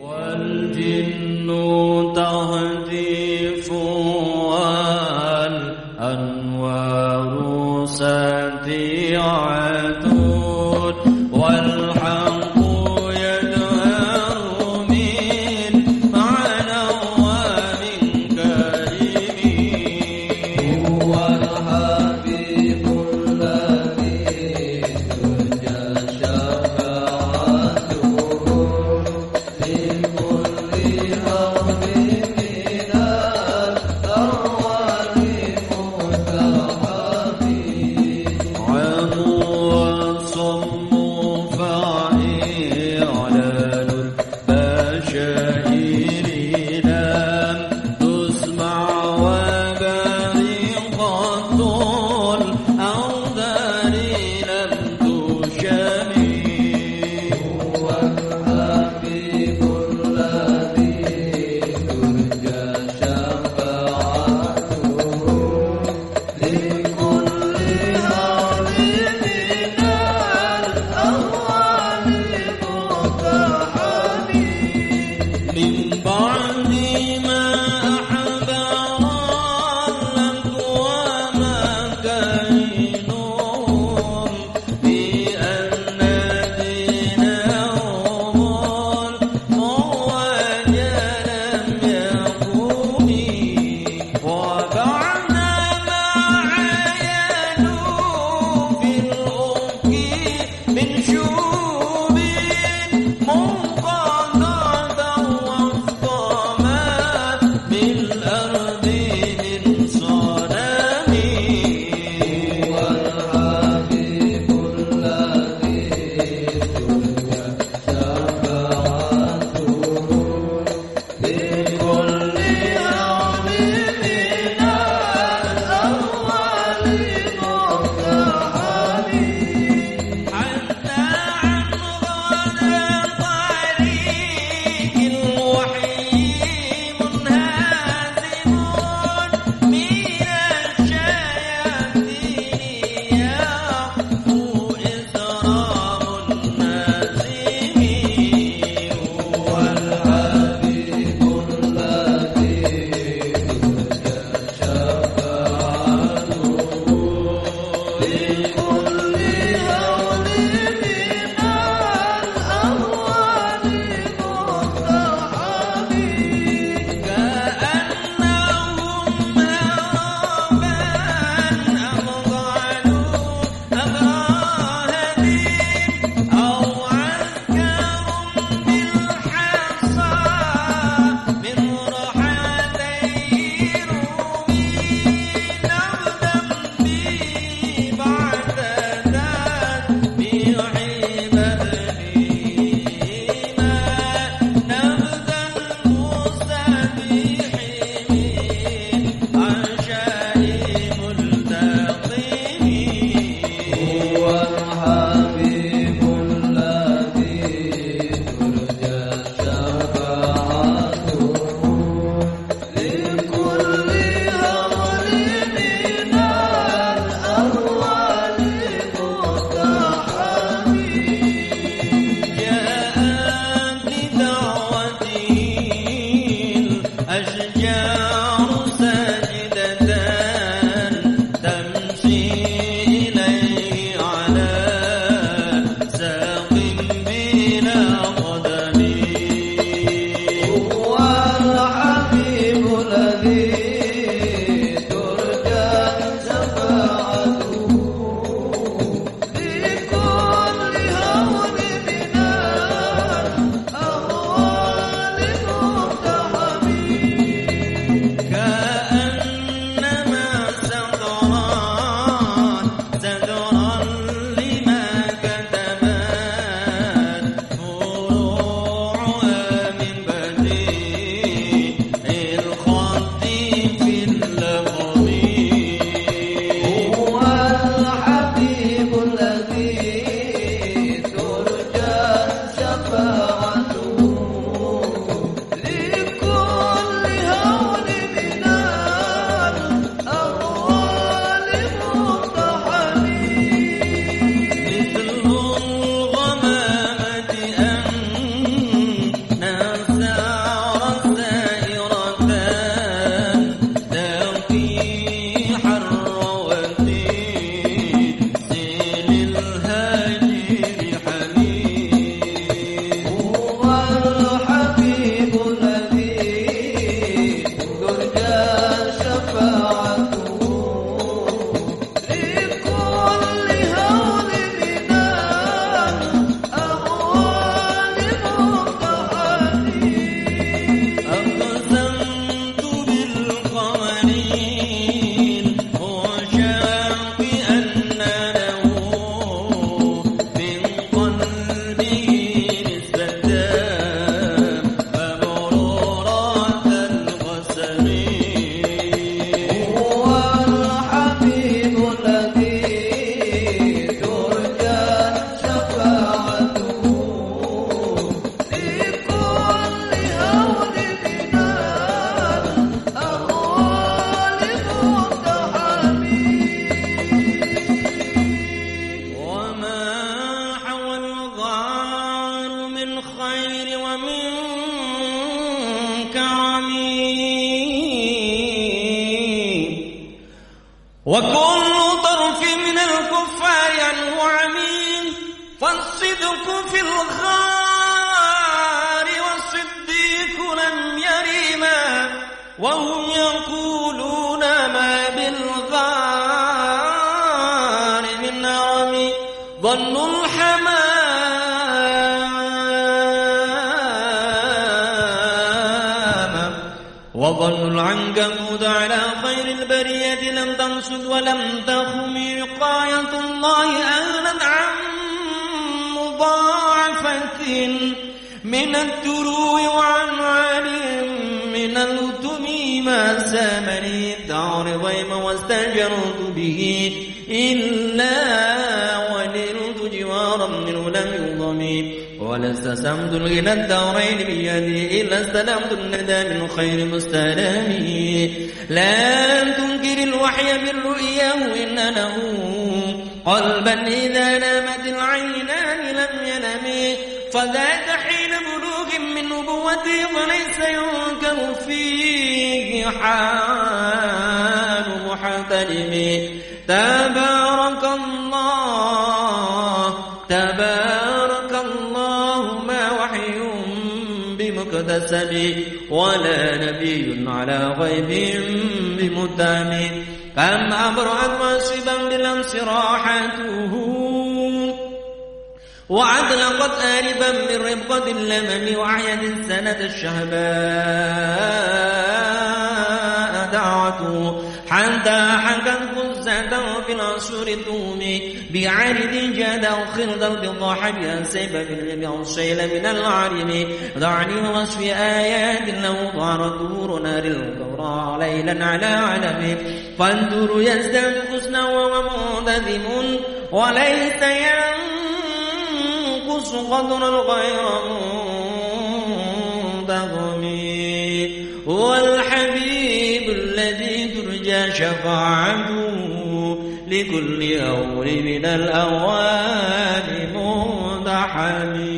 والجن تهتف Ya وكل طرف من الكفار عنه عمين فالصدق في الغار والصديق لم يرما وهم يقولون ما بالغار من عمي ظن الحمام وظن العنكبوت على البرية لم تنصد ولم تخم. وقاية الله أغنت عن مضاعفة من الدروع وعن علم من الأتم ما سامني الدار ضيم واستجرت به. إلا ونلت جوارا منه لم يضمي. ولا استسلمت الغنى الدارين بيدي إلا استلمت الندى من خير مستلم. لم تنكر الوحي من رؤياه إن له قلبا إذا نامت العينان لم ينم. فذاك حين بلوغ من نبوته وليس ينكر فيه حال محتلم تبارك الله تبارك بمكتسب ولا نبي على غيب بمتهم كم أبرأت واصبا بالأمس راحته؟ وعدلقت آلبا من ربقة اللمم وعيد السنة الشهباء دعوته. حتى حكت قزة في العصور الدوم بعرض جاد أو خرد البضاح بأن سيب في الجميع الشيل من العرم. دعني وصف آيات له ظهر دور نار الكبرى ليلا على علم. فانظر يزداد حسنا وهو منتظم. وليس ينقص قدر الغير منتظم. هو الحبيب الذي ترجى شفاعته. لكل أول من الأوان مدحم